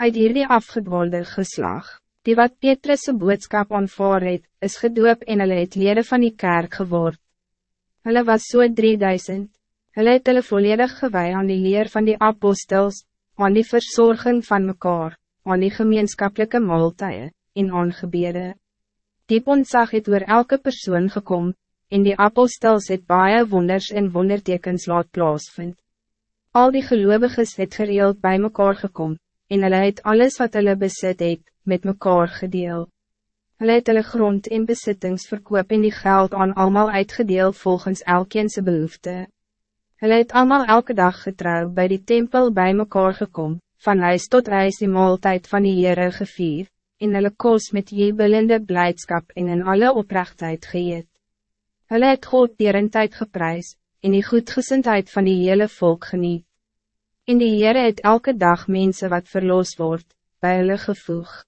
Uit hierdie afgedwolde geslag, die wat Petrus' boodskap aanvaar het, is gedoop en hulle het lede van die kerk geword. Hulle was so 3000, hulle het hulle volledig gewij aan die leer van die apostels, aan die verzorging van mekaar, aan die gemeenschappelijke maaltijden, en aan gebede. Diep ontzag het oor elke persoon gekom, en die apostels het baie wonders en wondertekens laat plaasvind. Al die gelovigen het gereeld bij mekaar gekom, en hulle het alles wat hulle besit het, met mekaar gedeel. Hulle het hulle grond en besittings verkoop en die geld aan allemaal uitgedeel volgens elkeense behoefte. Hulle het allemaal elke dag getrouw bij die tempel bij mekaar gekom, van huis tot huis die maaltijd van die Heere gevier, en hulle koos met jebelende blijdschap en in alle oprechtheid geëet. Hulle het God dier in tyd geprys, en die goedgezindheid van die hele volk geniet. En die Heere het elke dag mensen wat verloos wordt, bij hulle gevoeg.